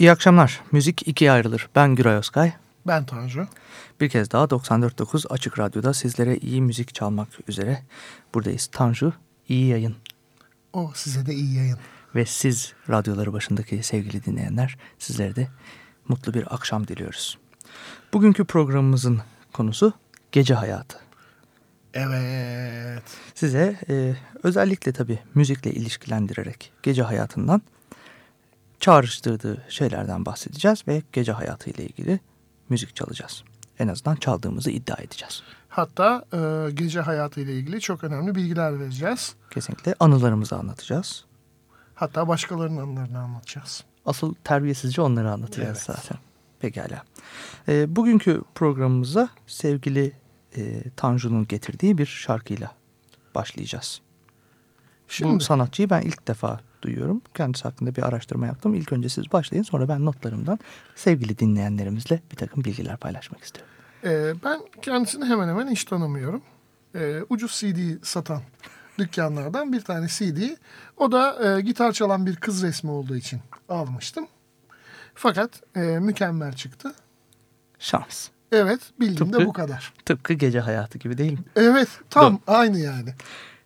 İyi akşamlar. Müzik ikiye ayrılır. Ben Güray Özkay. Ben Tanju. Bir kez daha 94.9 Açık Radyo'da sizlere iyi müzik çalmak üzere buradayız. Tanju, iyi yayın. O size de iyi yayın. Ve siz radyoları başındaki sevgili dinleyenler sizlere de mutlu bir akşam diliyoruz. Bugünkü programımızın konusu gece hayatı. Evet. Size e, özellikle tabii müzikle ilişkilendirerek gece hayatından çağrıştırdığı şeylerden bahsedeceğiz ve gece hayatı ile ilgili müzik çalacağız. En azından çaldığımızı iddia edeceğiz. Hatta e, gece hayatı ile ilgili çok önemli bilgiler vereceğiz. Kesinlikle anılarımızı anlatacağız. Hatta başkalarının anılarını anlatacağız. Asıl terbiyesizce onları anlatacağız Evet. zaten. Pekala. E, bugünkü programımıza sevgili e, Tanju'nun getirdiği bir şarkıyla başlayacağız. Şimdi Bu sanatçıyı ben ilk defa duyuyorum. Kendisi hakkında bir araştırma yaptım. İlk önce siz başlayın sonra ben notlarımdan sevgili dinleyenlerimizle bir takım bilgiler paylaşmak istiyorum. e, ben kendisini hemen hemen hiç tanımıyorum. E, ucuz CD satan dükkanlardan bir tane CD. O da e, gitar çalan bir kız resmi olduğu için almıştım. Fakat e, mükemmel çıktı. Şans. Evet bildiğim de Tıpkı- bu kadar. Tıpkı gece hayatı gibi değil mi? Evet tam aynı yani.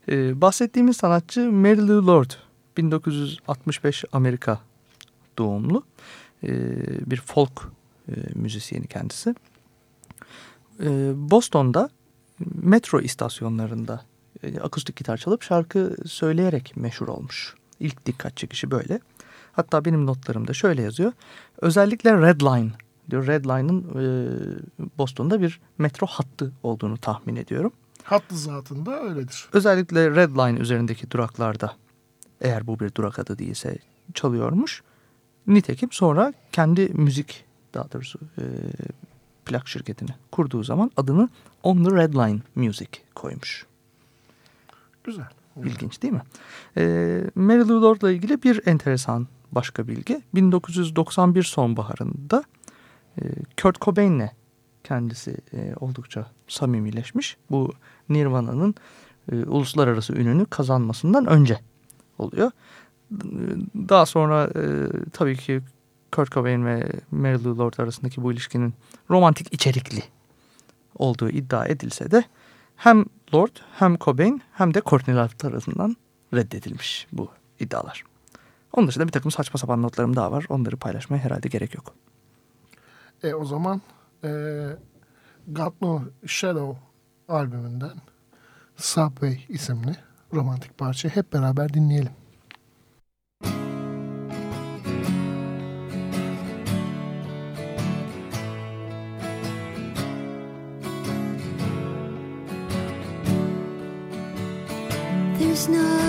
Ee, bahsettiğimiz sanatçı Mary Lou Lord. 1965 Amerika doğumlu. Ee, bir folk e, müzisyeni kendisi. Ee, Boston'da metro istasyonlarında e, akustik gitar çalıp şarkı söyleyerek meşhur olmuş. İlk dikkat çekişi böyle. Hatta benim notlarımda şöyle yazıyor. Özellikle Red Line diyor. Red Line'ın e, Boston'da bir metro hattı olduğunu tahmin ediyorum. Hattı zatında öyledir. Özellikle Red Line üzerindeki duraklarda eğer bu bir durak adı değilse çalıyormuş. Nitekim sonra kendi müzik daha doğrusu e, plak şirketini kurduğu zaman adını On the Red Line Music koymuş. Güzel. İlginç değil mi? E, Mary Lou Lord'la ilgili bir enteresan başka bilgi. 1991 sonbaharında e, Kurt Cobain'le kendisi e, oldukça samimileşmiş. Bu Nirvana'nın e, uluslararası ününü kazanmasından önce oluyor. Daha sonra e, tabii ki Kurt Cobain ve Mary Lord arasındaki bu ilişkinin romantik içerikli olduğu iddia edilse de hem Lord hem Cobain hem de Courtney Love tarafından reddedilmiş bu iddialar. Onun dışında bir takım saçma sapan notlarım daha var. Onları paylaşmaya herhalde gerek yok. E o zaman e, God No Shadow albümünden Subway isimli romantik parçayı hep beraber dinleyelim. There's no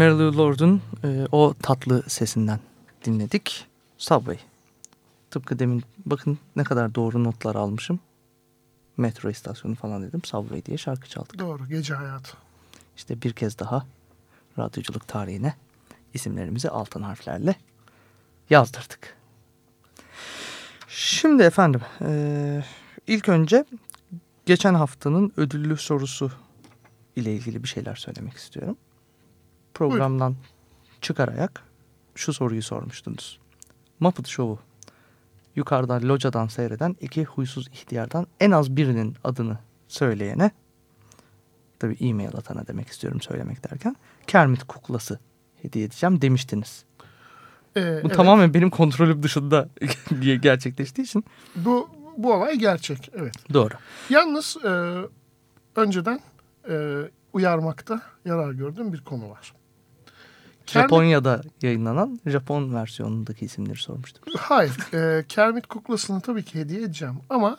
Mary Lord'un e, o tatlı sesinden dinledik. Subway. Tıpkı demin bakın ne kadar doğru notlar almışım. Metro istasyonu falan dedim. Subway diye şarkı çaldık. Doğru gece hayatı. İşte bir kez daha radyoculuk tarihine isimlerimizi altın harflerle yazdırdık. Şimdi efendim e, ilk önce geçen haftanın ödüllü sorusu ile ilgili bir şeyler söylemek istiyorum. Programdan çıkararak şu soruyu sormuştunuz. Muppet Show'u yukarıdan locadan seyreden iki huysuz ihtiyardan en az birinin adını söyleyene tabi e-mail atana demek istiyorum söylemek derken Kermit kuklası hediye edeceğim demiştiniz. Ee, Bu evet. tamamen benim kontrolüm dışında diye gerçekleştiği için Bu, bu olay gerçek. Evet. doğru. Yalnız e, önceden e, uyarmakta yarar gördüğüm bir konu var. Kermit- Japonya'da yayınlanan Japon versiyonundaki isimleri sormuştuk. Hayır. E, Kermit kuklasını tabii ki hediye edeceğim. Ama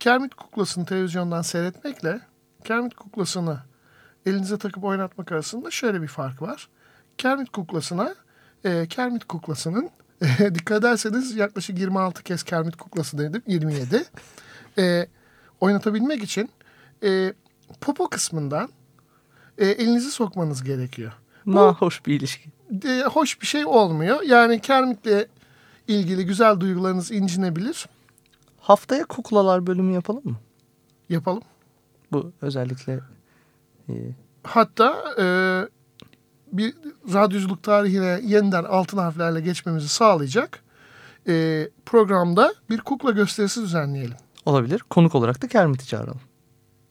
Kermit kuklasını televizyondan seyretmekle Kermit kuklasını elinize takıp oynatmak arasında şöyle bir fark var. Kermit kuklasına e, Kermit kuklasının dikkat ederseniz yaklaşık 26 kez Kermit kuklası dedim. 27. E, oynatabilmek için e, popo kısmından e, elinizi sokmanız gerekiyor. Nahoş bir ilişki. E, hoş bir şey olmuyor. Yani Kermit'le ilgili güzel duygularınız incinebilir. Haftaya kuklalar bölümü yapalım mı? Yapalım. Bu özellikle e, Hatta e, bir radyoculuk tarihine yeniden altın harflerle geçmemizi sağlayacak e, programda bir kukla gösterisi düzenleyelim. olabilir. Konuk olarak da Kermit'i çağıralım.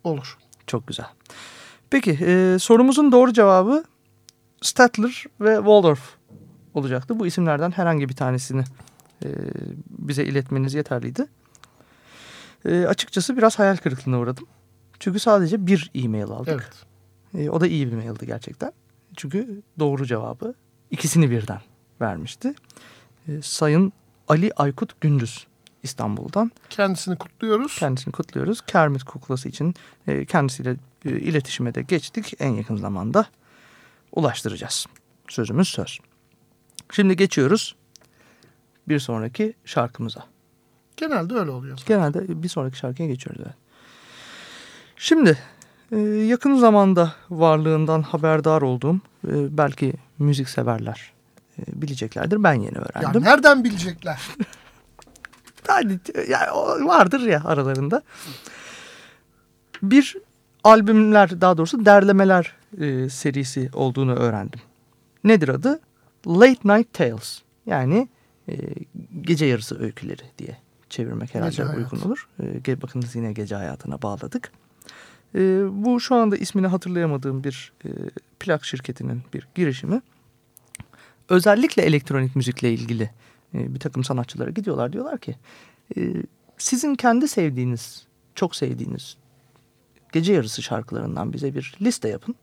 Olur. Çok güzel. Peki e, sorumuzun doğru cevabı Statler ve Waldorf olacaktı. Bu isimlerden herhangi bir tanesini e, bize iletmeniz yeterliydi. E, açıkçası biraz hayal kırıklığına uğradım. Çünkü sadece bir e-mail aldık. Evet. E, o da iyi bir maildi gerçekten. Çünkü doğru cevabı ikisini birden vermişti. E, Sayın Ali Aykut Gündüz İstanbul'dan. Kendisini kutluyoruz. Kendisini kutluyoruz. Kermit kuklası için e, kendisiyle e, iletişime de geçtik. En yakın zamanda ulaştıracağız. Sözümüz söz. Şimdi geçiyoruz bir sonraki şarkımıza. Genelde öyle oluyor. Genelde bir sonraki şarkıya geçiyoruz. Evet. Şimdi e, yakın zamanda varlığından haberdar olduğum e, belki müzik severler e, bileceklerdir. Ben yeni Ya öğrendim. nereden bilecekler? Yani o vardır ya aralarında. Bir albümler daha doğrusu derlemeler e, serisi olduğunu öğrendim. Nedir adı? Late Night Tales. Yani e, gece yarısı öyküleri diye çevirmek herhalde Gece uygun olur. E, bakınız yine gece hayatına bağladık. E, bu şu anda ismini hatırlayamadığım bir e, plak şirketinin bir girişimi. Özellikle elektronik müzikle ilgili e, bir takım sanatçılara gidiyorlar. Diyorlar ki e, sizin kendi sevdiğiniz, çok sevdiğiniz gece yarısı şarkılarından bize bir liste yapın.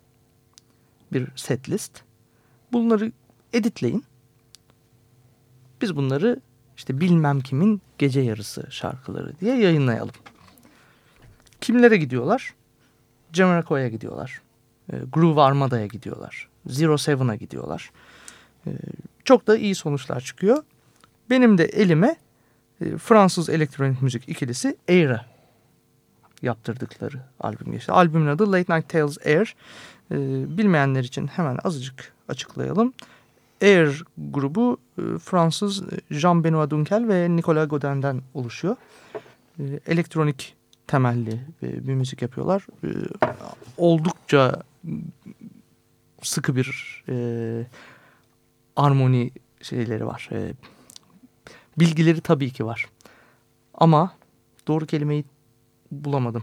Bir set list. Bunları editleyin. Biz bunları işte bilmem kimin gece yarısı şarkıları diye yayınlayalım. Kimlere gidiyorlar? Jamiroquai'ye gidiyorlar. E, Groove Armada'ya gidiyorlar. Zero Seven'a gidiyorlar. E, çok da iyi sonuçlar çıkıyor. Benim de elime e, Fransız elektronik müzik ikilisi Air'a yaptırdıkları albüm geçti. Albümün adı Late Night Tales Air. E, bilmeyenler için hemen azıcık açıklayalım. Air grubu e, Fransız Jean-Benoît Dunkel ve Nicolas Godin'den oluşuyor. E, elektronik temelli e, bir müzik yapıyorlar. E, oldukça sıkı bir e, armoni şeyleri var. E, bilgileri tabii ki var. Ama doğru kelimeyi bulamadım.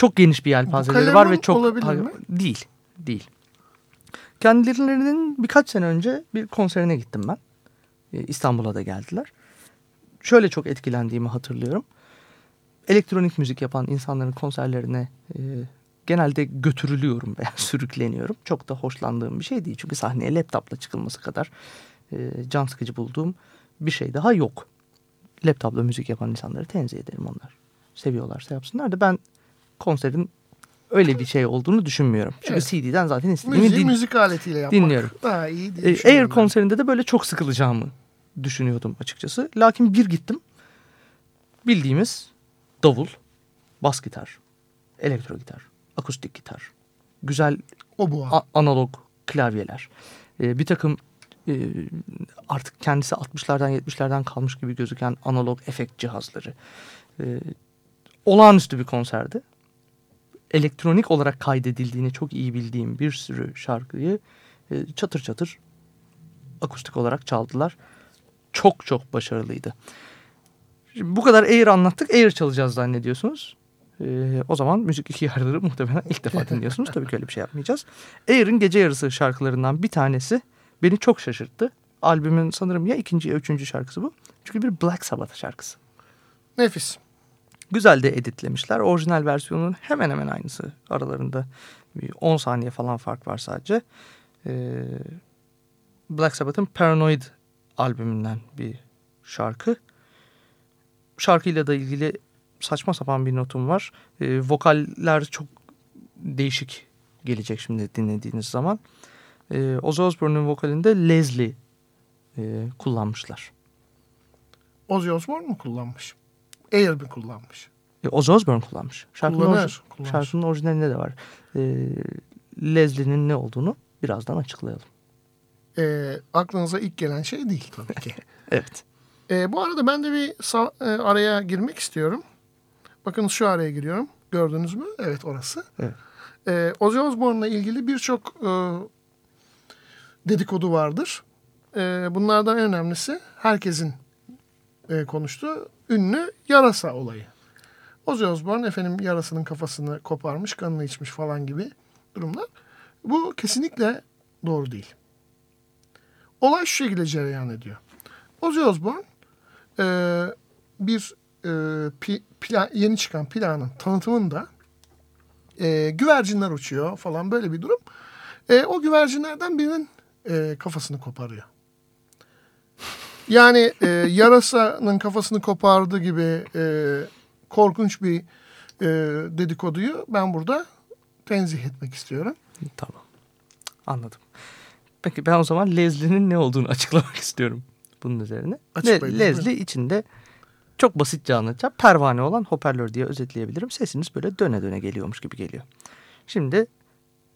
Çok geniş bir yelpazeleri var ve çok olabilir Hayır, mi? değil. Değil. Kendilerinin birkaç sene önce bir konserine gittim ben. E, İstanbul'a da geldiler. Şöyle çok etkilendiğimi hatırlıyorum. Elektronik müzik yapan insanların konserlerine e, genelde götürülüyorum veya sürükleniyorum. Çok da hoşlandığım bir şey değil. Çünkü sahneye laptopla çıkılması kadar e, can sıkıcı bulduğum bir şey daha yok. Laptopla müzik yapan insanları tenzih ederim onlar. Seviyorlarsa yapsınlar da ben konserin öyle bir şey olduğunu düşünmüyorum. Çünkü Evet. CD'den zaten istediğimi Müziği din- müzik aletiyle yapmak dinliyorum. daha iyi diye e, düşünüyorum Air ben. konserinde de böyle çok sıkılacağımı düşünüyordum açıkçası. Lakin bir gittim. Bildiğimiz davul, bas gitar, elektro gitar, akustik gitar, güzel analog klavyeler, e, bir takım e, artık kendisi 60'lardan 70'lerden kalmış gibi gözüken analog efekt cihazları. E, olağanüstü bir konserdi. Elektronik olarak kaydedildiğini çok iyi bildiğim bir sürü şarkıyı e, çatır çatır akustik olarak çaldılar. Çok çok başarılıydı. Şimdi bu kadar Air anlattık. Air çalacağız zannediyorsunuz. Ee, o zaman müzik iki yarıları muhtemelen ilk defa dinliyorsunuz. Tabii ki öyle bir şey yapmayacağız. Air'in gece yarısı şarkılarından bir tanesi beni çok şaşırttı. Albümün sanırım ya ikinci ya üçüncü şarkısı bu. Çünkü bir Black Sabbath şarkısı. Nefis. Güzel de editlemişler. Orijinal versiyonun hemen hemen aynısı. Aralarında bir 10 saniye falan fark var sadece. Ee, Black Sabbath'ın Paranoid albümünden bir şarkı. Şarkıyla da ilgili saçma sapan bir notum var. Ee, vokaller çok değişik gelecek şimdi dinlediğiniz zaman. Ee, Ozzy Osbourne'un vokalinde Leslie e, kullanmışlar. Ozzy Osbourne mu kullanmış? Air mi kullanmış? E, Ozzy Osbourne kullanmış. Şarkının, Kullanır, kullanır. şarkının orijinalinde de var. E, Leslie'nin ne olduğunu birazdan açıklayalım. Ee, aklınıza ilk gelen şey değil tabii ki. Evet. Ee, bu arada ben de bir e, araya girmek istiyorum. Bakın şu araya giriyorum. Gördünüz mü? Evet orası. Evet. Ee, Ozzy Osbourne'la ilgili birçok e, dedikodu vardır. Ee, bunlardan en önemlisi herkesin e, konuştuğu ünlü yarasa olayı. Ozzy Osbourne efendim yarasının kafasını koparmış, kanını içmiş falan gibi durumlar. Bu kesinlikle doğru değil. Olay şu şekilde cereyan ediyor. Ozzy Osbourne e, bir e, pi- pla- yeni çıkan planın tanıtımında e, güvercinler uçuyor falan böyle bir durum. E, o güvercinlerden birinin e, kafasını koparıyor. Yani e, yarasanın kafasını kopardı gibi e, korkunç bir e, dedikoduyu ben burada tenzih etmek istiyorum. Tamam. Anladım. Peki ben o zaman Leslie'nin ne olduğunu açıklamak istiyorum bunun üzerine. Açıklayın, Le- Leslie içinde çok basitçe anlatacağım. Pervane olan hoparlör diye özetleyebilirim. Sesiniz böyle döne döne geliyormuş gibi geliyor. Şimdi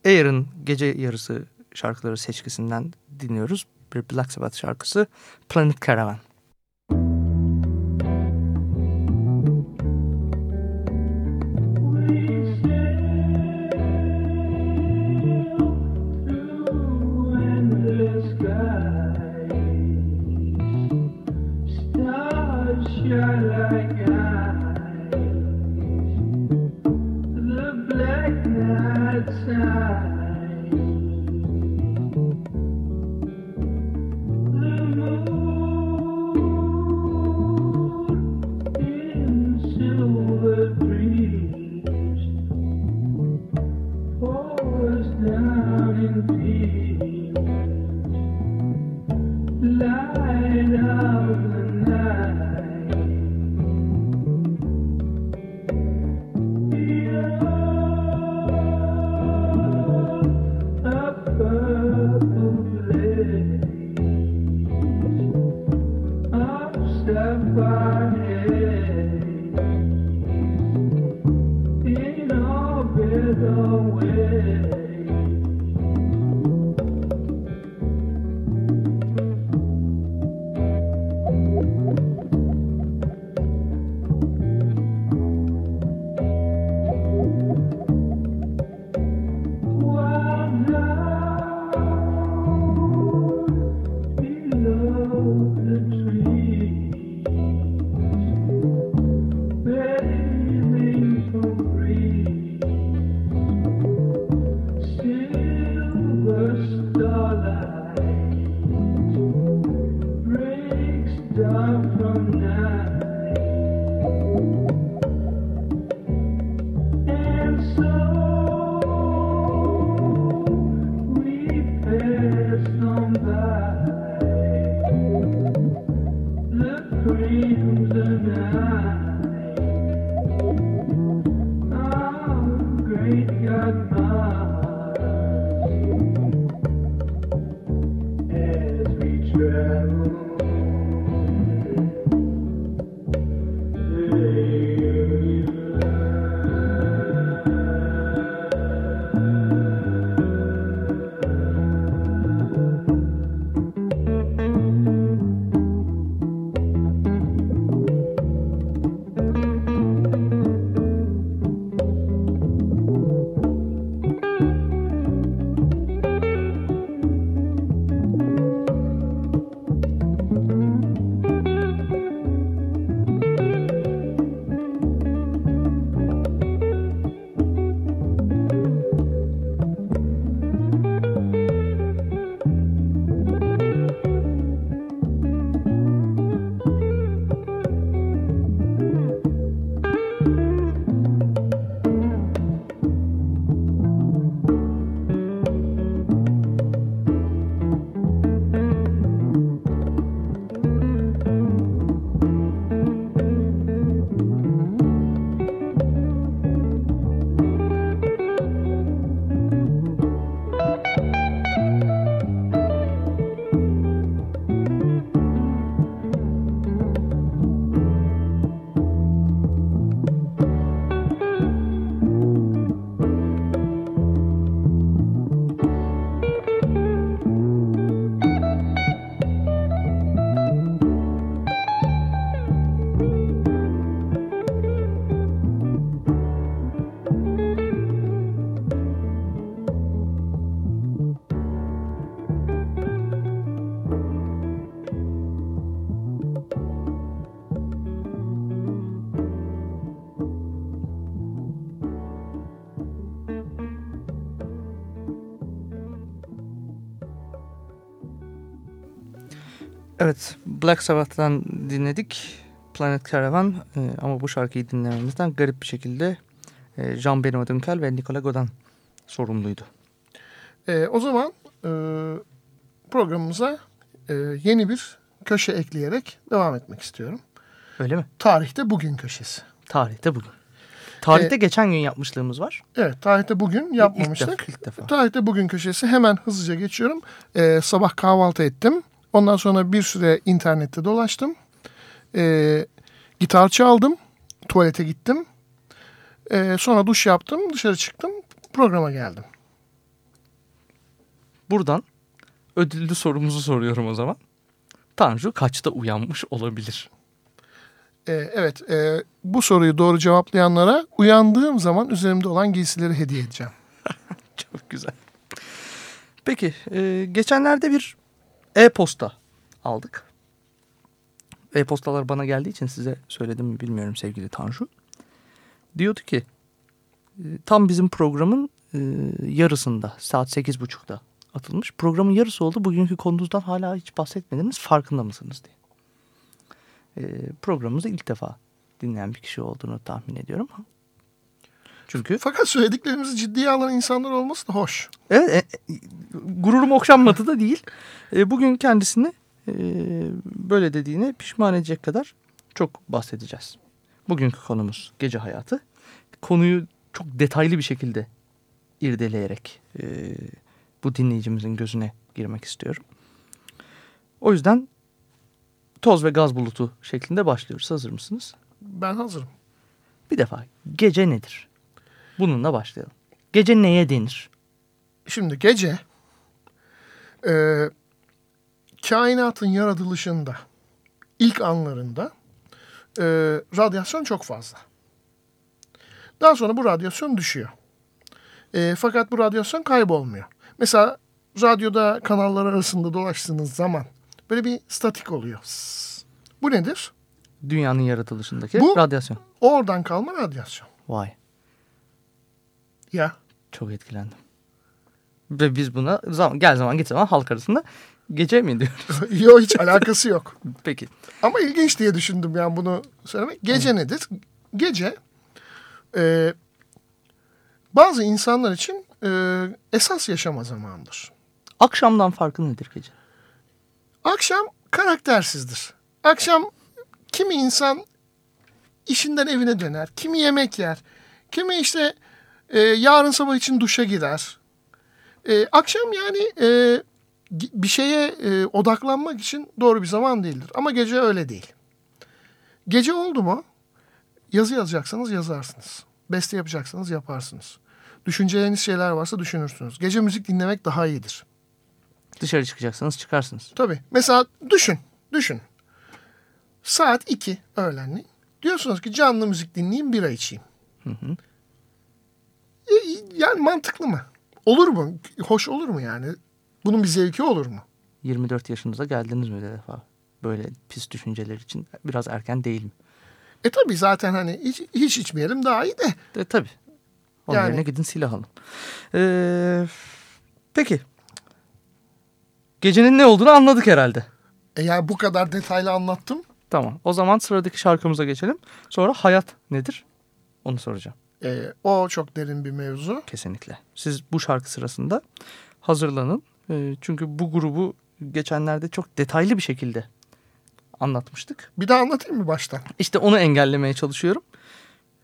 Air'ın gece yarısı şarkıları seçkisinden dinliyoruz. Bir Black Sabbath şarkısı Planet Caravan. Black Sabbath'tan dinledik. Planet Caravan e, ama bu şarkıyı dinlememizden garip bir şekilde e, Jean-Benoît Dunkel ve Nicolas Godin sorumluydu. E, o zaman e, programımıza e, yeni bir köşe ekleyerek devam etmek istiyorum. Öyle mi? Tarihte bugün köşesi. Tarihte bugün. Tarihte e, geçen gün yapmışlığımız var. Evet, tarihte bugün yapmamıştık. İlk defa. Ilk defa. Tarihte bugün köşesi hemen hızlıca geçiyorum. E, sabah kahvaltı ettim. Ondan sonra bir süre internette dolaştım. E, gitar çaldım. Tuvalete gittim. E, sonra duş yaptım. Dışarı çıktım. Programa geldim. Buradan ödüllü sorumuzu soruyorum o zaman. Tanju kaçta uyanmış olabilir? Ee, evet e, bu soruyu doğru cevaplayanlara uyandığım zaman üzerimde olan giysileri hediye edeceğim. Çok güzel. Peki e, geçenlerde bir e-posta aldık. E-postalar bana geldiği için size söyledim mi bilmiyorum sevgili Tanju. Diyordu ki e, tam bizim programın e, yarısında saat sekiz buçukta atılmış. Programın yarısı oldu. Bugünkü konunuzdan hala hiç bahsetmediniz. Farkında mısınız diye. E, programımızı ilk defa dinleyen bir kişi olduğunu tahmin ediyorum. Çünkü Fakat söylediklerimizi ciddiye alan insanlar olması da hoş. Evet, e, e, gururum okşanmadı da değil. E, bugün kendisini e, böyle dediğine pişman edecek kadar çok bahsedeceğiz. Bugünkü konumuz gece hayatı. Konuyu çok detaylı bir şekilde irdeleyerek e, bu dinleyicimizin gözüne girmek istiyorum. O yüzden toz ve gaz bulutu şeklinde başlıyoruz. Hazır mısınız? Ben hazırım. Bir defa gece nedir? Bununla başlayalım. Gece neye denir? Şimdi gece e, kainatın yaratılışında ilk anlarında e, radyasyon çok fazla. Daha sonra bu radyasyon düşüyor. E, fakat bu radyasyon kaybolmuyor. Mesela radyoda kanallar arasında dolaştığınız zaman böyle bir statik oluyor. Bu nedir? Dünyanın yaratılışındaki Bu- radyasyon. Oradan kalma radyasyon. Vay Ya çok etkilendim. Ve biz buna zaman, gel zaman git zaman halk arasında gece mi diyoruz? yok hiç alakası yok. Peki. Ama ilginç diye düşündüm yani bunu söylemek. Gece nedir? Gece e, bazı insanlar için e, esas yaşama zamanıdır. Akşamdan farkı nedir gece? Akşam karaktersizdir. Akşam kimi insan işinden evine döner, kimi yemek yer, kimi işte e, yarın sabah için duşa girer. E, akşam yani e, bir şeye e, odaklanmak için doğru bir zaman değildir. Ama gece öyle değil. Gece oldu mu yazı yazacaksanız yazarsınız. Beste yapacaksanız yaparsınız. Düşüneceğiniz şeyler varsa düşünürsünüz. Gece müzik dinlemek daha iyidir. Dışarı çıkacaksanız çıkarsınız. Tabii. Mesela düşün. Düşün. Saat 2 öğlenleyin. Diyorsunuz ki canlı müzik dinleyeyim bira içeyim. E, yani mantıklı mı? Olur mu? Hoş olur mu yani? Bunun bir zevki olur mu? 24 yaşınıza geldiniz mi bir defa? Böyle pis düşünceler için biraz erken değil mi? E tabii zaten hani hiç, hiç içmeyelim daha iyi de. De, tabii. Onun Yani- yerine gidin silah alın. Ee, peki. Gecenin ne olduğunu anladık herhalde. E yani bu kadar detaylı anlattım. Tamam. O zaman sıradaki şarkımıza geçelim. Sonra hayat nedir? Onu soracağım. E, o çok derin bir mevzu. Kesinlikle. Siz bu şarkı sırasında hazırlanın. Ee, çünkü bu grubu geçenlerde çok detaylı bir şekilde anlatmıştık. Bir daha anlatayım mı baştan? İşte onu engellemeye çalışıyorum.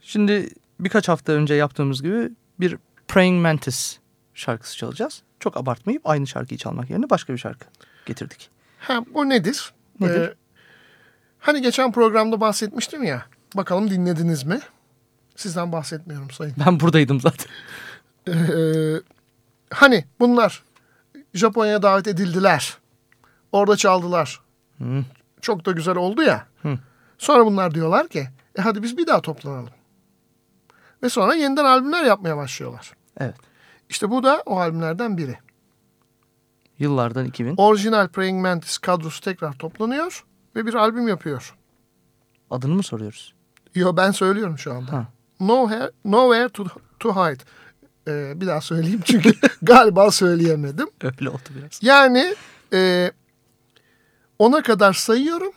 Şimdi birkaç hafta önce yaptığımız gibi bir Praying Mantis şarkısı çalacağız. Çok abartmayıp aynı şarkıyı çalmak yerine başka bir şarkı getirdik. Ha, bu nedir? Nedir? E, hani geçen programda bahsetmiştim ya. Bakalım dinlediniz mi? Sizden bahsetmiyorum sayın. Ben buradaydım zaten. Ee, hani bunlar Japonya'ya davet edildiler. Orada çaldılar. Hı. Çok da güzel oldu ya. Hı. Sonra bunlar diyorlar ki e hadi biz bir daha toplanalım. Ve sonra yeniden albümler yapmaya başlıyorlar. Evet. İşte bu da o albümlerden biri. Yıllardan 2000. Orijinal Praying Mantis kadrosu tekrar toplanıyor ve bir albüm yapıyor. Adını mı soruyoruz? Yo ben söylüyorum şu anda. Ha. Nowhere, nowhere to, to hide. Ee, bir daha söyleyeyim çünkü galiba söyleyemedim. Öyle oldu biraz. Yani e, ona kadar sayıyorum.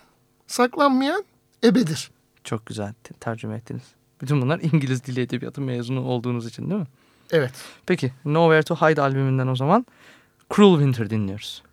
Saklanmayan ebedir. Çok güzel te- tercüme ettiniz. Bütün bunlar İngiliz Dili Edebiyatı mezunu olduğunuz için değil mi? Evet. Peki Nowhere to Hide albümünden o zaman Cruel Winter dinliyoruz.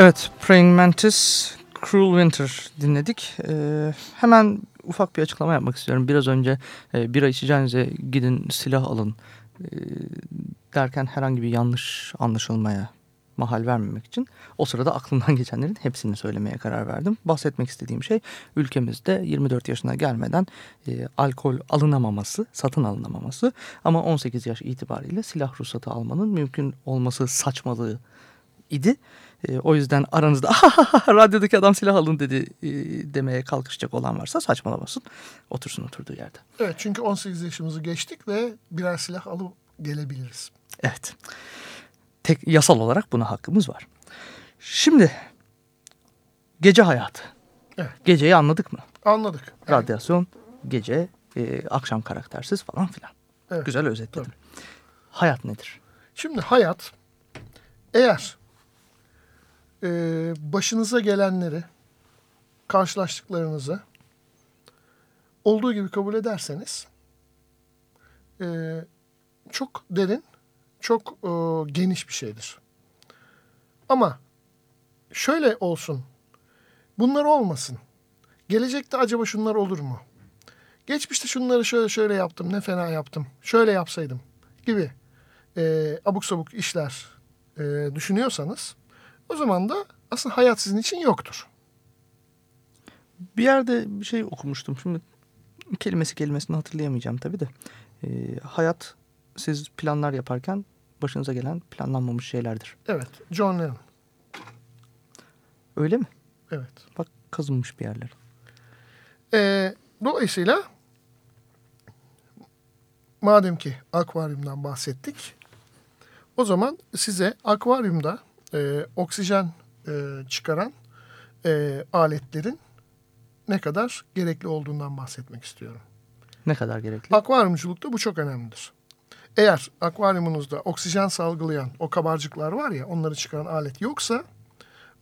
Evet, Praying Mantis, Cruel Winter dinledik. Ee, hemen ufak bir açıklama yapmak istiyorum. Biraz önce e, bira içeceğinize gidin silah alın e, derken herhangi bir yanlış anlaşılmaya mahal vermemek için o sırada aklımdan geçenlerin hepsini söylemeye karar verdim. Bahsetmek istediğim şey ülkemizde 24 yaşına gelmeden e, alkol alınamaması, satın alınamaması ama 18 yaş itibariyle silah ruhsatı almanın mümkün olması saçmalığı idi. E, o yüzden aranızda radyodaki adam silah alın dedi e, demeye kalkışacak olan varsa saçmalamasın. Otursun oturduğu yerde. Evet çünkü 18 yaşımızı geçtik ve birer silah alıp gelebiliriz. Evet. Tek yasal olarak buna hakkımız var. Şimdi gece hayatı. Evet. Geceyi anladık mı? Anladık. Evet. Radyasyon, gece, e, akşam karaktersiz falan filan. Evet. Güzel özetledim. Hayat nedir? Şimdi hayat eğer e, başınıza gelenleri karşılaştıklarınızı olduğu gibi kabul ederseniz e, çok derin, çok e, geniş bir şeydir. Ama şöyle olsun, bunlar olmasın. Gelecekte acaba şunlar olur mu? Geçmişte şunları şöyle şöyle yaptım, ne fena yaptım, şöyle yapsaydım gibi e, abuk sabuk işler e, düşünüyorsanız o zaman da aslında hayat sizin için yoktur. Bir yerde bir şey okumuştum. Şimdi kelimesi kelimesini hatırlayamayacağım tabii de. E, hayat siz planlar yaparken başınıza gelen planlanmamış şeylerdir. Evet, John Lennon. Öyle mi? Evet. Bak kazınmış bir yerler. E, dolayısıyla madem ki akvaryumdan bahsettik, o zaman size akvaryumda e, oksijen e, çıkaran e, aletlerin ne kadar gerekli olduğundan bahsetmek istiyorum. Ne kadar gerekli? Akvaryumculukta bu çok önemlidir. Eğer akvaryumunuzda oksijen salgılayan o kabarcıklar var ya onları çıkaran alet yoksa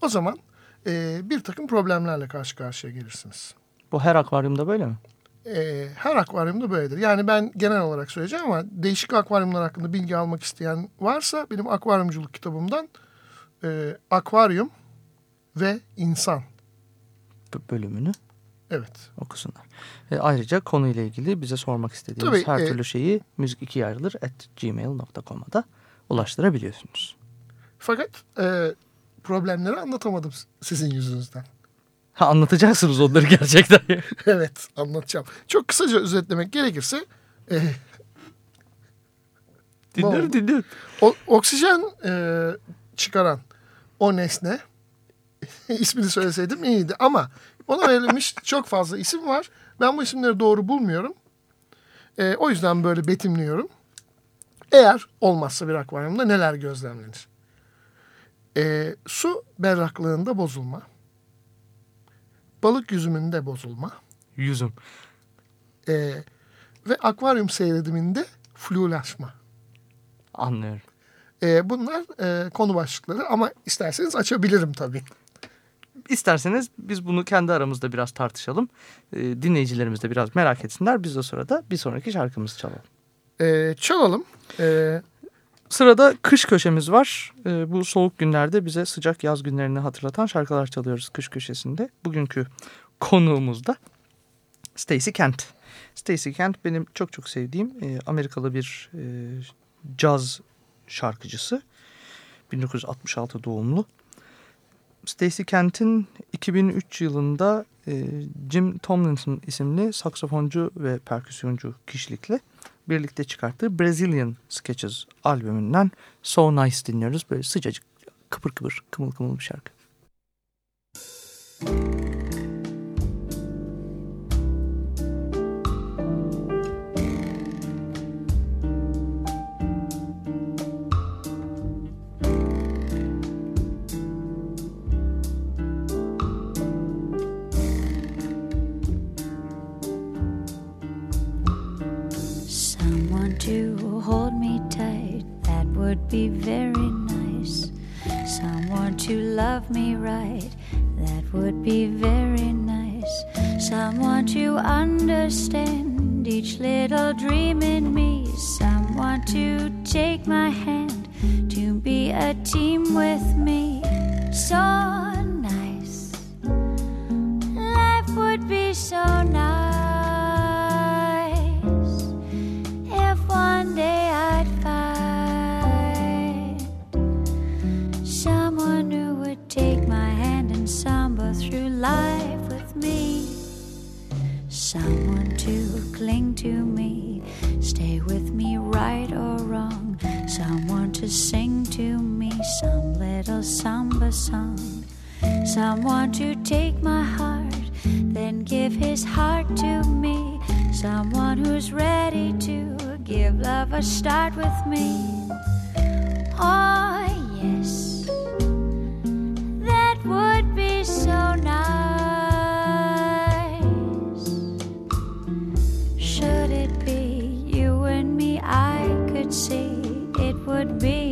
o zaman e, bir takım problemlerle karşı karşıya gelirsiniz. Bu her akvaryumda böyle mi? E, her akvaryumda böyledir. Yani ben genel olarak söyleyeceğim ama değişik akvaryumlar hakkında bilgi almak isteyen varsa benim akvaryumculuk kitabımdan e, akvaryum ve insan. Bölümünü Evet. okusunlar. E, ayrıca konuyla ilgili bize sormak istediğiniz Tabii, her e- türlü şeyi müzik ikiye ayrılır at gmail.com'a da ulaştırabiliyorsunuz. Fakat e, problemleri anlatamadım sizin yüzünüzden. Ha anlatacaksınız onları gerçekten. evet anlatacağım. Çok kısaca özetlemek gerekirse e, dinliyorum dinliyorum. o, oksijen e, çıkaran o nesne ismini söyleseydim iyiydi ama ona verilmiş çok fazla isim var. Ben bu isimleri doğru bulmuyorum. E, o yüzden böyle betimliyorum. Eğer olmazsa bir akvaryumda neler gözlemlenir? E, su berraklığında bozulma. Balık yüzümünde bozulma. Yüzüm. E, ve akvaryum seyrediminde flulaşma. Anlıyorum. E, bunlar e, konu başlıkları ama isterseniz açabilirim tabii. İsterseniz biz bunu kendi aramızda biraz tartışalım. E, dinleyicilerimiz de biraz merak etsinler. Biz o sırada bir sonraki şarkımızı çalalım. E, çalalım. E, Sırada kış köşemiz var. E, bu soğuk günlerde bize sıcak yaz günlerini hatırlatan şarkılar çalıyoruz kış köşesinde. Bugünkü konuğumuz da Stacey Kent. Stacey Kent benim çok çok sevdiğim e, Amerikalı bir e, caz şarkıcısı. 1966 doğumlu. Stacey Kent'in 2003 yılında e, Jim Tomlinson isimli saksafoncu ve perküsyoncu kişilikle birlikte çıkarttığı Brazilian Sketches albümünden So Nice dinliyoruz. Böyle sıcacık, kıpır kıpır, kımıl kımıl bir şarkı. Someone be very nice. Someone to understand each little dream in me. Someone to take my hand, to be a team with me. To sing to me some little samba song. Someone to take my heart, then give his heart to me. Someone who's ready to give love a start with me. Oh, would be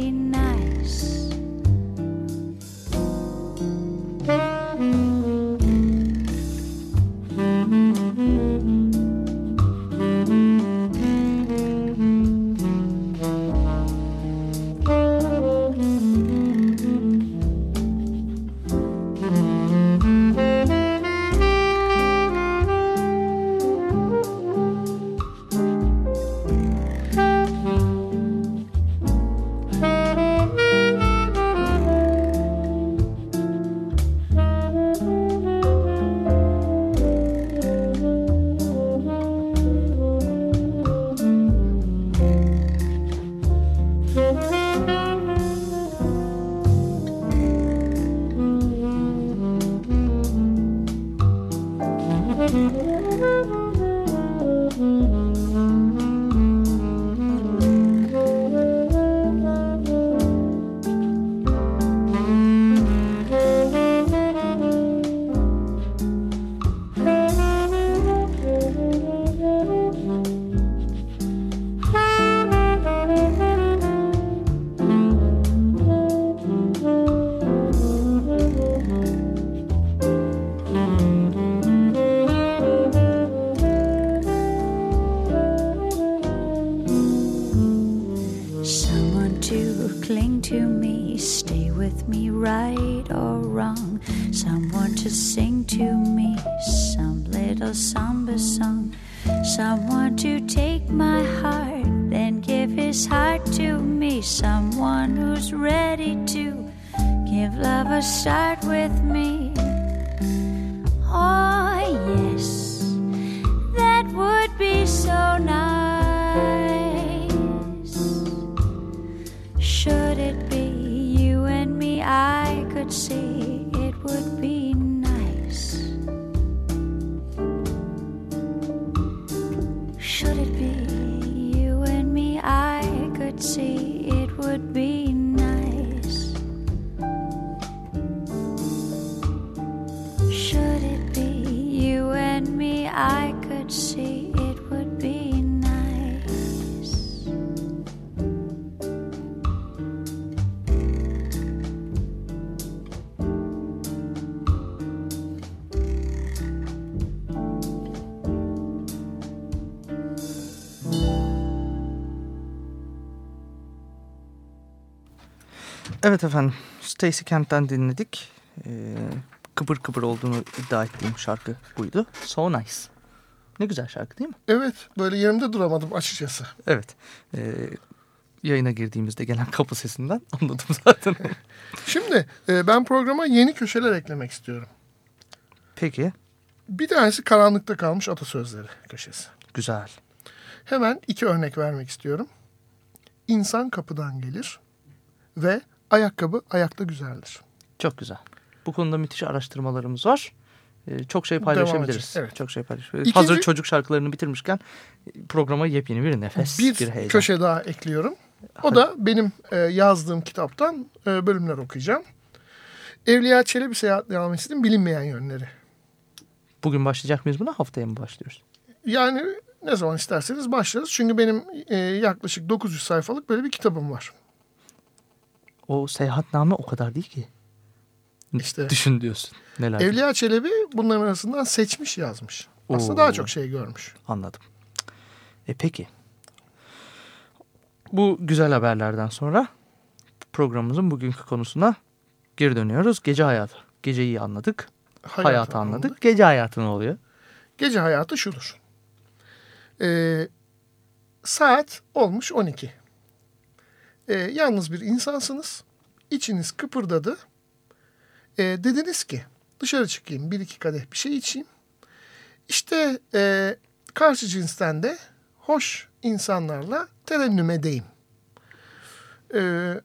Evet efendim Stacy Kent'ten dinledik. Ee, kıpır kıpır olduğunu iddia ettiğim şarkı buydu. So Nice. Ne güzel şarkı değil mi? Evet böyle yerimde duramadım açıkçası. Evet. Ee, yayına girdiğimizde gelen kapı sesinden anladım zaten. Şimdi e, ben programa yeni köşeler eklemek istiyorum. Peki. Bir tanesi karanlıkta kalmış atasözleri köşesi. Güzel. Hemen iki örnek vermek istiyorum. İnsan kapıdan gelir ve ayakkabı ayakta güzeldir. Çok güzel. Bu konuda müthiş araştırmalarımız var. Ee, çok şey paylaşabiliriz. evet. Çok şey paylaşabiliriz. İkinci- Hazır çocuk şarkılarını bitirmişken programa yepyeni bir nefes, bir, bir, heyecan. köşe daha ekliyorum. O da benim e, yazdığım kitaptan e, bölümler okuyacağım. Evliya Çelebi Seyahatnamesi'nin bilinmeyen yönleri. Bugün başlayacak mıyız buna? Haftaya mı başlıyoruz? Yani ne zaman isterseniz başlarız. Çünkü benim e, yaklaşık 900 sayfalık böyle bir kitabım var. O seyahatname o kadar değil ki. İşte Düşün diyorsun. Neler Evliya Çelebi bunların arasından seçmiş yazmış. Aslında Oo. daha çok şey görmüş. Anladım. E peki. Bu güzel haberlerden sonra programımızın bugünkü konusuna Geri dönüyoruz. Gece hayatı. Geceyi anladık. Hayatı hayatı anladık. Gece hayatı ne oluyor? Gece hayatı şudur. Ee, saat olmuş 12. Ee, yalnız bir insansınız. İçiniz kıpırdadı. Ee, dediniz ki dışarı çıkayım bir iki kadeh bir şey içeyim. İşte e, karşı cinsten de hoş insanlarla terennüm edeyim. Ee,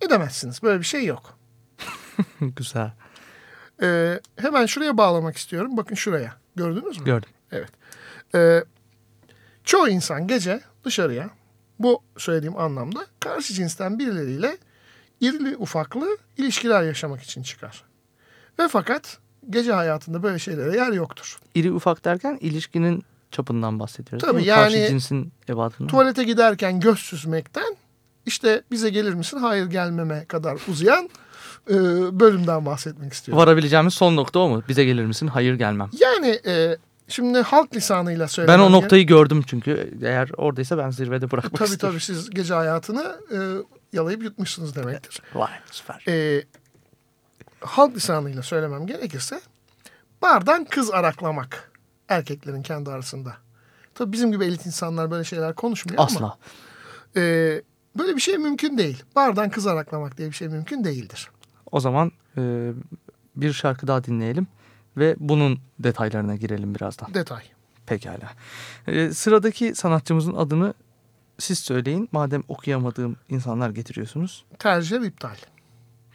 edemezsiniz. Böyle bir şey yok. Güzel. Ee, hemen şuraya bağlamak istiyorum. Bakın şuraya. Gördünüz mü? Gördüm. Evet. Ee, çoğu insan gece dışarıya bu söylediğim anlamda karşı cinsten birileriyle irili ufaklı ilişkiler yaşamak için çıkar. Ve fakat gece hayatında böyle şeylere yer yoktur. İri ufak derken ilişkinin çapından bahsediyoruz. Tabii, mi? Karşı yani cinsin ebatından. Tuvalete giderken göz süzmekten işte bize gelir misin hayır gelmeme kadar uzayan e, bölümden bahsetmek istiyorum. Varabileceğimiz son nokta o mu? Bize gelir misin? Hayır gelmem. Yani e, şimdi halk lisanıyla Ben söylemem o noktayı gördüm çünkü. Eğer oradaysa ben zirvede bırakmak Tabii isterim. tabii siz gece hayatını e, yalayıp yutmuşsunuz demektir. Vay süper. E, halk lisanıyla söylemem gerekirse bardan kız araklamak erkeklerin kendi arasında. Tabii bizim gibi elit insanlar böyle şeyler konuşmuyor ama Asla. e, böyle bir şey mümkün değil. Bardan kız araklamak diye bir şey mümkün değildir. O zaman e, bir şarkı daha dinleyelim ve bunun detaylarına girelim birazdan. Detay. Pekala. E, sıradaki sanatçımızın adını siz söyleyin. Madem okuyamadığım insanlar getiriyorsunuz. Tercih iptal.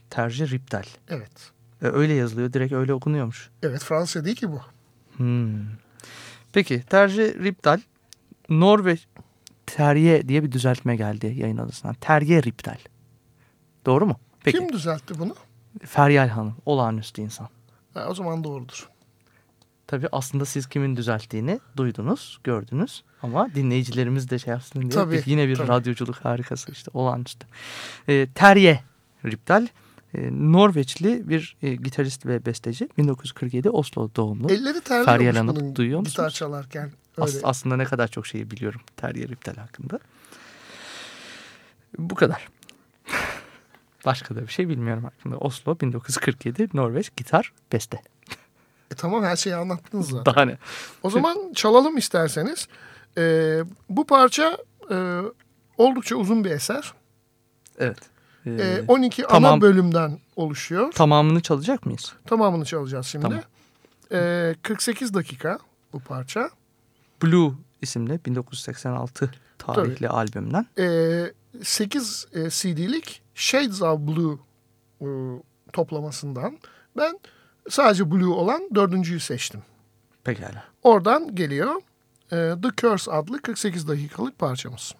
Tercih Riptal. Evet. E, öyle yazılıyor. Direkt öyle okunuyormuş. Evet Fransızca değil ki bu. Hmm. Peki Tercih Riptal Norveç Terye diye bir düzeltme geldi yayın adısından. Terye Riptal. Doğru mu? Peki. Kim düzeltti bunu? Feryal Hanım. Olağanüstü insan. Ha, o zaman doğrudur. Tabii aslında siz kimin düzelttiğini duydunuz, gördünüz. Ama dinleyicilerimiz de şey yapsın diye Tabii, bir- yine bir tabii. radyoculuk harikası işte olağanüstü. E, Terje Riptal e, Norveçli bir e, gitarist ve besteci. 1947 Oslo doğumlu. Elleri terli Hanım, bunun duyuyor gitar musunuz? çalarken. As- aslında ne kadar çok şeyi biliyorum Terje Riptal hakkında. Bu kadar. Başka da bir şey bilmiyorum hakkında. Oslo 1947 Norveç gitar beste. E, tamam her şeyi anlattınız zaten. Daha ne? O zaman çalalım isterseniz. Ee, bu parça e, oldukça uzun bir eser. Evet. Ee, 12 tamam. ana bölümden oluşuyor. tamamını çalacak mıyız? Tamamını çalacağız şimdi. Tamam. Ee, 48 dakika bu parça. Blue isimli 1986 tarihli albümden. Ee, 8 e, CD'lik Shades of Blue e, toplamasından ben sadece Blue olan dördüncüyü seçtim. Pekala. Oradan geliyor e, The Curse adlı 48 dakikalık parçamız.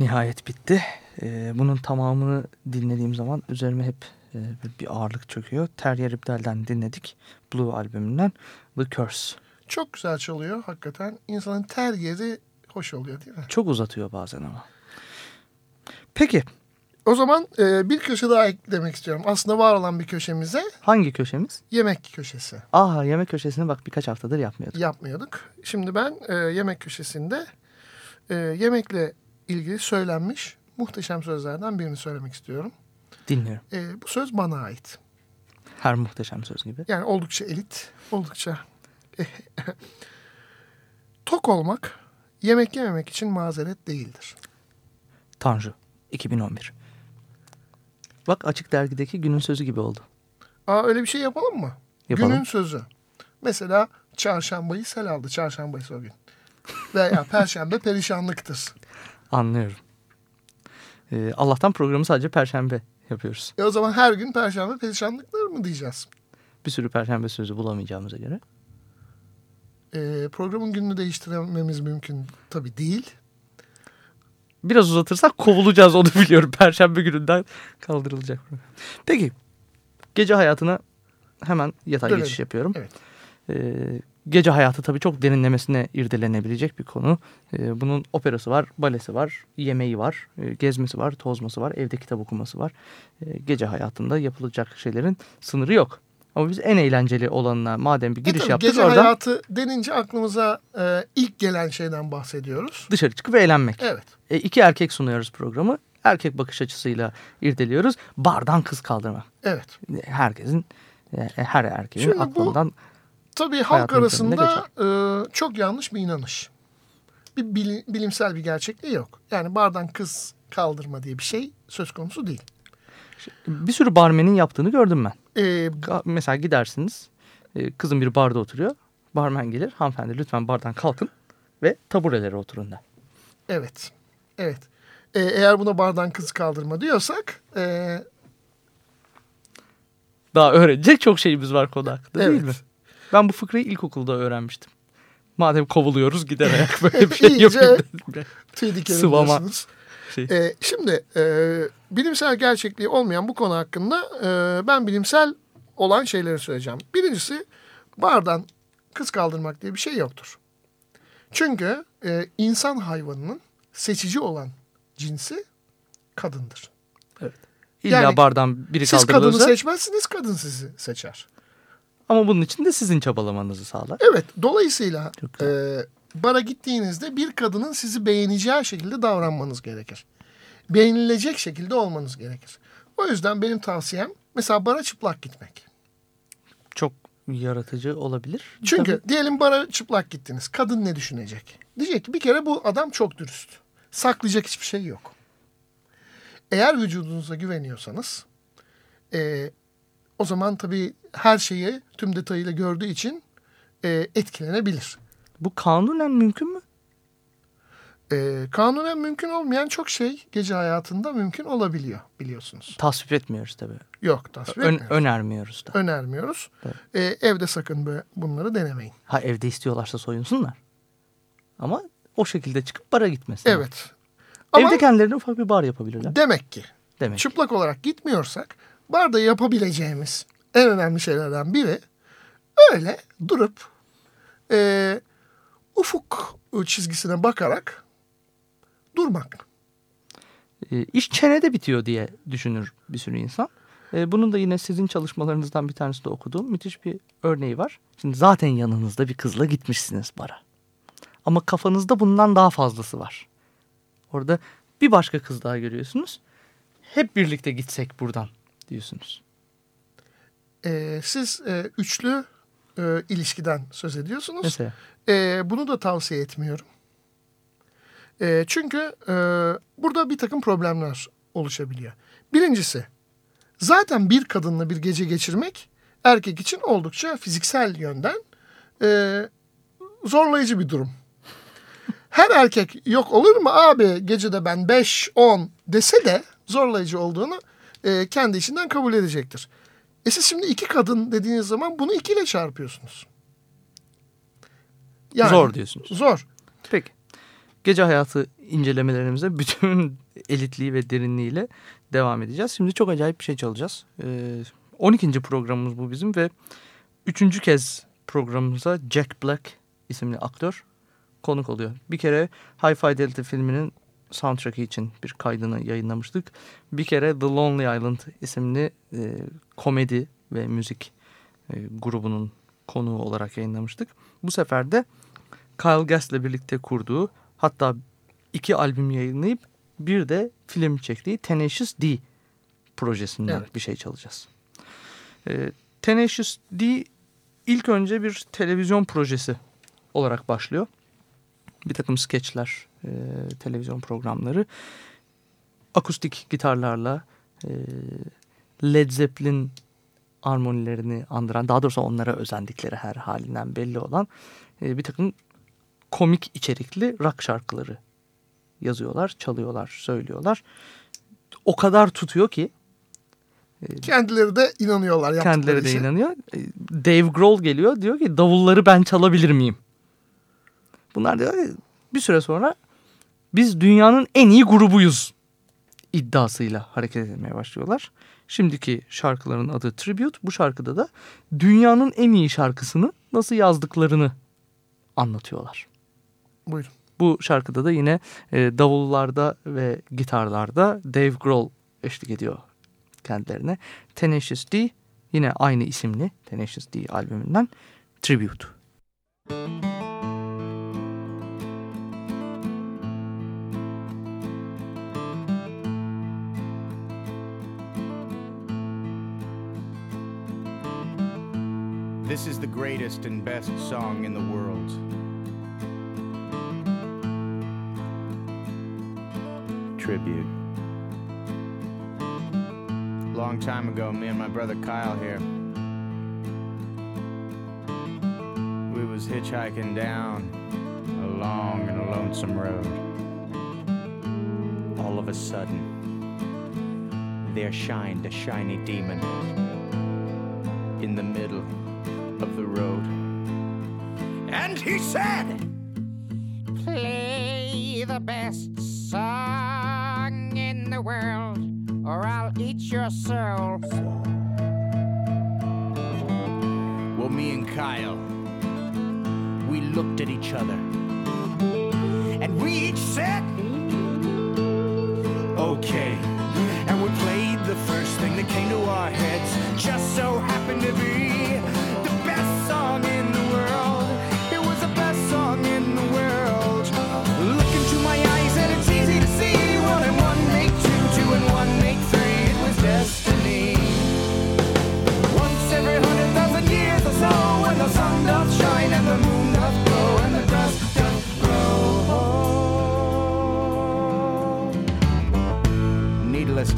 Nihayet bitti. Ee, bunun tamamını dinlediğim zaman üzerime hep e, bir ağırlık çöküyor. Terje Riptal'den dinledik. Blue albümünden The Curse. Çok güzel çalıyor hakikaten. İnsanın ter yeri hoş oluyor değil mi? Çok uzatıyor bazen ama. Peki. O zaman e, bir köşe daha eklemek istiyorum. Aslında var olan bir köşemize Hangi köşemiz? yemek köşesi Aa yemek köşesini bak birkaç haftadır yapmıyorduk. yapmıyorduk. Şimdi ben e, yemek köşesinde e, yemekle ilgili söylenmiş muhteşem sözlerden birini söylemek istiyorum. Dinliyorum. E, bu söz bana ait. Her muhteşem söz gibi. Yani oldukça elit, oldukça tok olmak yemek yememek için mazeret değildir. Tanju 2011. Bak açık dergideki günün sözü gibi oldu. Aa öyle bir şey yapalım mı? Yapalım. Günün sözü. Mesela çarşambayı sel aldı. Çarşambayı o gün. Veya perşembe perişanlıktır. Anlıyorum. Ee, Allah'tan programı sadece perşembe yapıyoruz. E o zaman her gün perşembe perişanlıktır mı diyeceğiz? Bir sürü perşembe sözü bulamayacağımıza göre. E, programın gününü değiştirmemiz mümkün tabii değil. Biraz uzatırsak kovulacağız onu biliyorum. Perşembe gününden kaldırılacak. Peki. Gece hayatına hemen yatay Dönelim. geçiş yapıyorum. Evet. Ee, gece hayatı tabii çok derinlemesine irdelenebilecek bir konu. Ee, bunun operası var, balesi var, yemeği var, e, gezmesi var, tozması var, evde kitap okuması var. Ee, gece hayatında yapılacak şeylerin sınırı yok. Ama biz en eğlenceli olanına madem bir E giriş tabii yaptık gece oradan hayatı denince aklımıza e, ilk gelen şeyden bahsediyoruz. dışarı çıkıp eğlenmek. Evet. E, iki erkek sunuyoruz programı. Erkek bakış açısıyla irdeliyoruz. Bardan kız kaldırmak. Evet. Herkesin, e, her erkeğin Şimdi bu- aklından Tabii halk arasında e, çok yanlış bir inanış. Bir bili- bilimsel bir gerçekliği yok. Yani bardan kız kaldırma diye bir şey söz konusu değil. bir sürü barmenin yaptığını gördüm ben. E, Ga- Mesela gidersiniz. e, Kızın bir barda oturuyor. Barmen gelir. Hanımefendi lütfen bardan kalkın ve taburelere oturun der. evet. Evet. E, eğer buna bardan kız kaldırma diyorsak e, Daha öğrenecek çok şeyimiz var konu hakkında değil Evet. mi? Ben bu fıkrayı ilkokulda öğrenmiştim. Madem kovuluyoruz gider ayak böyle bir şey yapayım tüy dikelim Sıvama. Şey. E, şimdi e, bilimsel gerçekliği olmayan bu konu hakkında e, ben bilimsel olan şeyleri söyleyeceğim. Birincisi bardan kız kaldırmak diye bir şey yoktur. Çünkü e, insan hayvanının seçici olan cinsi kadındır. İlla Yani bardan biri Siz kadını kaldırılırsa seçmezsiniz, kadın sizi seçer. Ama bunun için de sizin çabalamanızı sağlar. Evet, dolayısıyla e, bara gittiğinizde bir kadının sizi beğeneceği şekilde davranmanız gerekir. Beğenilecek şekilde olmanız gerekir. O yüzden benim tavsiyem mesela bara çıplak gitmek. Çok yaratıcı olabilir. Çünkü Tabii. diyelim bara çıplak gittiniz. Kadın ne düşünecek? Diyecek ki bir kere bu adam çok dürüst. Saklayacak hiçbir şey yok. Eğer vücudunuza güveniyorsanız e, o zaman tabii her şeyi tüm detayıyla gördüğü için e, etkilenebilir. bu kanunen mümkün mü? E, kanunen mümkün olmayan çok şey gece hayatında mümkün olabiliyor biliyorsunuz. Tasvip etmiyoruz tabii. Yok tasvip Ön- etmiyoruz. önermiyoruz da. Önermiyoruz. Evet. E, evde sakın böyle bunları denemeyin. Ha evde istiyorlarsa soyunsunlar. Ama o şekilde çıkıp bara gitmesinler. Evet. Ama Evde kendilerine ufak bir bar yapabilirler. demek ki Demek. çıplak olarak gitmiyorsak barda yapabileceğimiz en önemli şeylerden biri öyle durup e, ufuk çizgisine bakarak durmak. E, iş çenede bitiyor diye düşünür bir sürü insan. E, bunun da yine sizin çalışmalarınızdan bir tanesinde okuduğum müthiş bir örneği var. Şimdi zaten yanınızda bir kızla gitmişsiniz bara. Ama kafanızda bundan daha fazlası var. Orada bir başka kız daha görüyorsunuz. Hep birlikte gitsek buradan diyorsunuz. E, siz e, üçlü e, ilişkiden söz ediyorsunuz. Mesela E, bunu da tavsiye etmiyorum. E, çünkü e, burada bir takım problemler oluşabiliyor. Birincisi zaten bir kadınla bir gece geçirmek erkek için oldukça fiziksel yönden e, zorlayıcı bir durum. Her erkek yok olur mu abi gecede ben 5-10 dese de zorlayıcı olduğunu e, kendi içinden kabul edecektir. E siz şimdi iki kadın dediğiniz zaman bunu ikiyle çarpıyorsunuz. Yani, zor diyorsunuz. Zor. Peki. Gece hayatı incelemelerimize bütün elitliği ve derinliğiyle devam edeceğiz. Şimdi çok acayip bir şey çalacağız. Ee, 12. programımız bu bizim ve üçüncü kez programımıza Jack Black isimli aktör konuk oluyor. Bir kere High Fidelity filminin soundtrack'i için bir kaydını yayınlamıştık. Bir kere The Lonely Island isimli e, komedi ve müzik e, grubunun konuğu olarak yayınlamıştık. Bu sefer de Kyle Gass'le birlikte kurduğu hatta iki albüm yayınlayıp bir de film çektiği Tenacious D projesinden Evet. bir şey çalacağız. E, Tenacious D ilk önce bir televizyon projesi olarak başlıyor. Bir takım skeçler, e, televizyon programları. Akustik gitarlarla e, Led Zeppelin armonilerini andıran, daha doğrusu onlara özendikleri her halinden belli olan e, bir takım komik içerikli rock şarkıları yazıyorlar, çalıyorlar, söylüyorlar. O kadar tutuyor ki Kendileri de inanıyorlar. kendileri de işe. inanıyor. E, Dave Grohl geliyor diyor ki davulları ben çalabilir miyim? Bunlar diyor ki bir süre sonra biz dünyanın en iyi grubuyuz iddiasıyla hareket etmeye başlıyorlar. Şimdiki şarkıların adı Tribute. Bu şarkıda da dünyanın en iyi şarkısını nasıl yazdıklarını anlatıyorlar. Buyurun. Bu şarkıda da yine e, davullarda ve gitarlarda Dave Grohl eşlik ediyor kendilerine. Tenacious D yine aynı isimli Tenacious D albümünden Tribute. This is the greatest and best song in the world. Tribute. Long time ago, me and my brother Kyle here. We was hitchhiking down a long and lonesome road. All of a sudden, there shined a shiny demon in the middle he said, Play the best song in the world, or I'll eat your soul. Well, me and Kyle, we looked at each other, and we each said, Okay. And we played the first thing that came to our heads, just so happened to be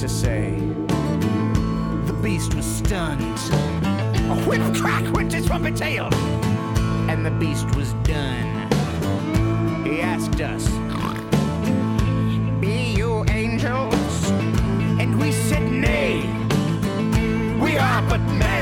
to say, the beast was stunned. A whip crack went his trumpet tail, and the beast was done. He asked us, Be you angels? And we said, Nay. We are but men.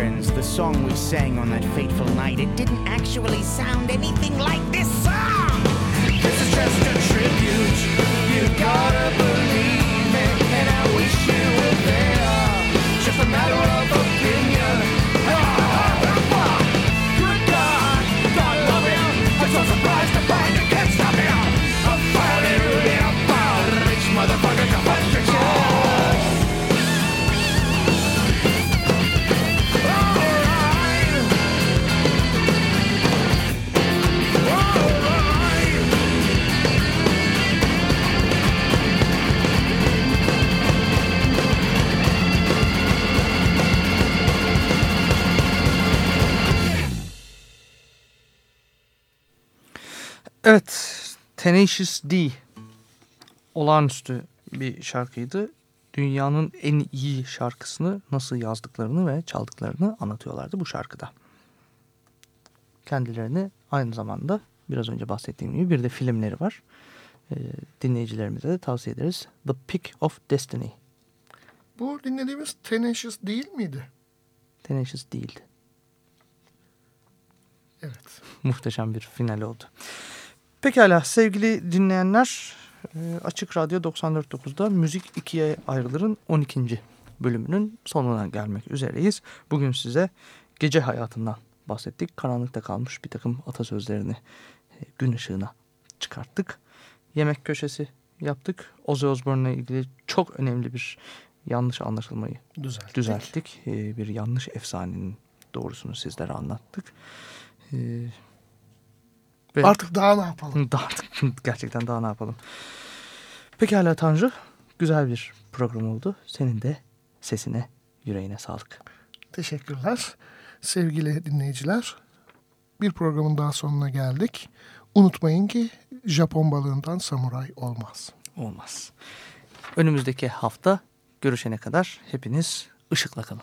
friends. The song we sang on that fateful night, it didn't actually sound anything like this song. Tenacious D olağanüstü bir şarkıydı. Dünyanın en iyi şarkısını nasıl yazdıklarını ve çaldıklarını anlatıyorlardı bu şarkıda. Kendilerini aynı zamanda biraz önce bahsettiğim gibi bir de filmleri var. Ee, dinleyicilerimize de tavsiye ederiz. The Pick of Destiny. Bu dinlediğimiz Tenacious değil miydi? Tenacious değildi. Evet. Muhteşem bir final oldu. Pekala sevgili dinleyenler e, Açık Radyo 94.9'da Müzik 2'ye ayrılırın 12. bölümünün sonuna gelmek üzereyiz. Bugün size gece hayatından bahsettik. Karanlıkta kalmış bir takım atasözlerini e, gün ışığına çıkarttık. Yemek köşesi yaptık. Ozzy Osbourne'la ilgili çok önemli bir yanlış anlaşılmayı Düzelttik. düzelttik. E, bir yanlış efsanenin doğrusunu sizlere anlattık. E, ve- Artık daha ne yapalım? daha, gerçekten daha ne yapalım. Pekala Tanju. Güzel bir program oldu. Senin de sesine, yüreğine sağlık. Teşekkürler. Sevgili dinleyiciler, bir programın daha sonuna geldik. Unutmayın ki Japon balığından samuray olmaz. Olmaz. Önümüzdeki hafta görüşene kadar hepiniz ışıkla kalın.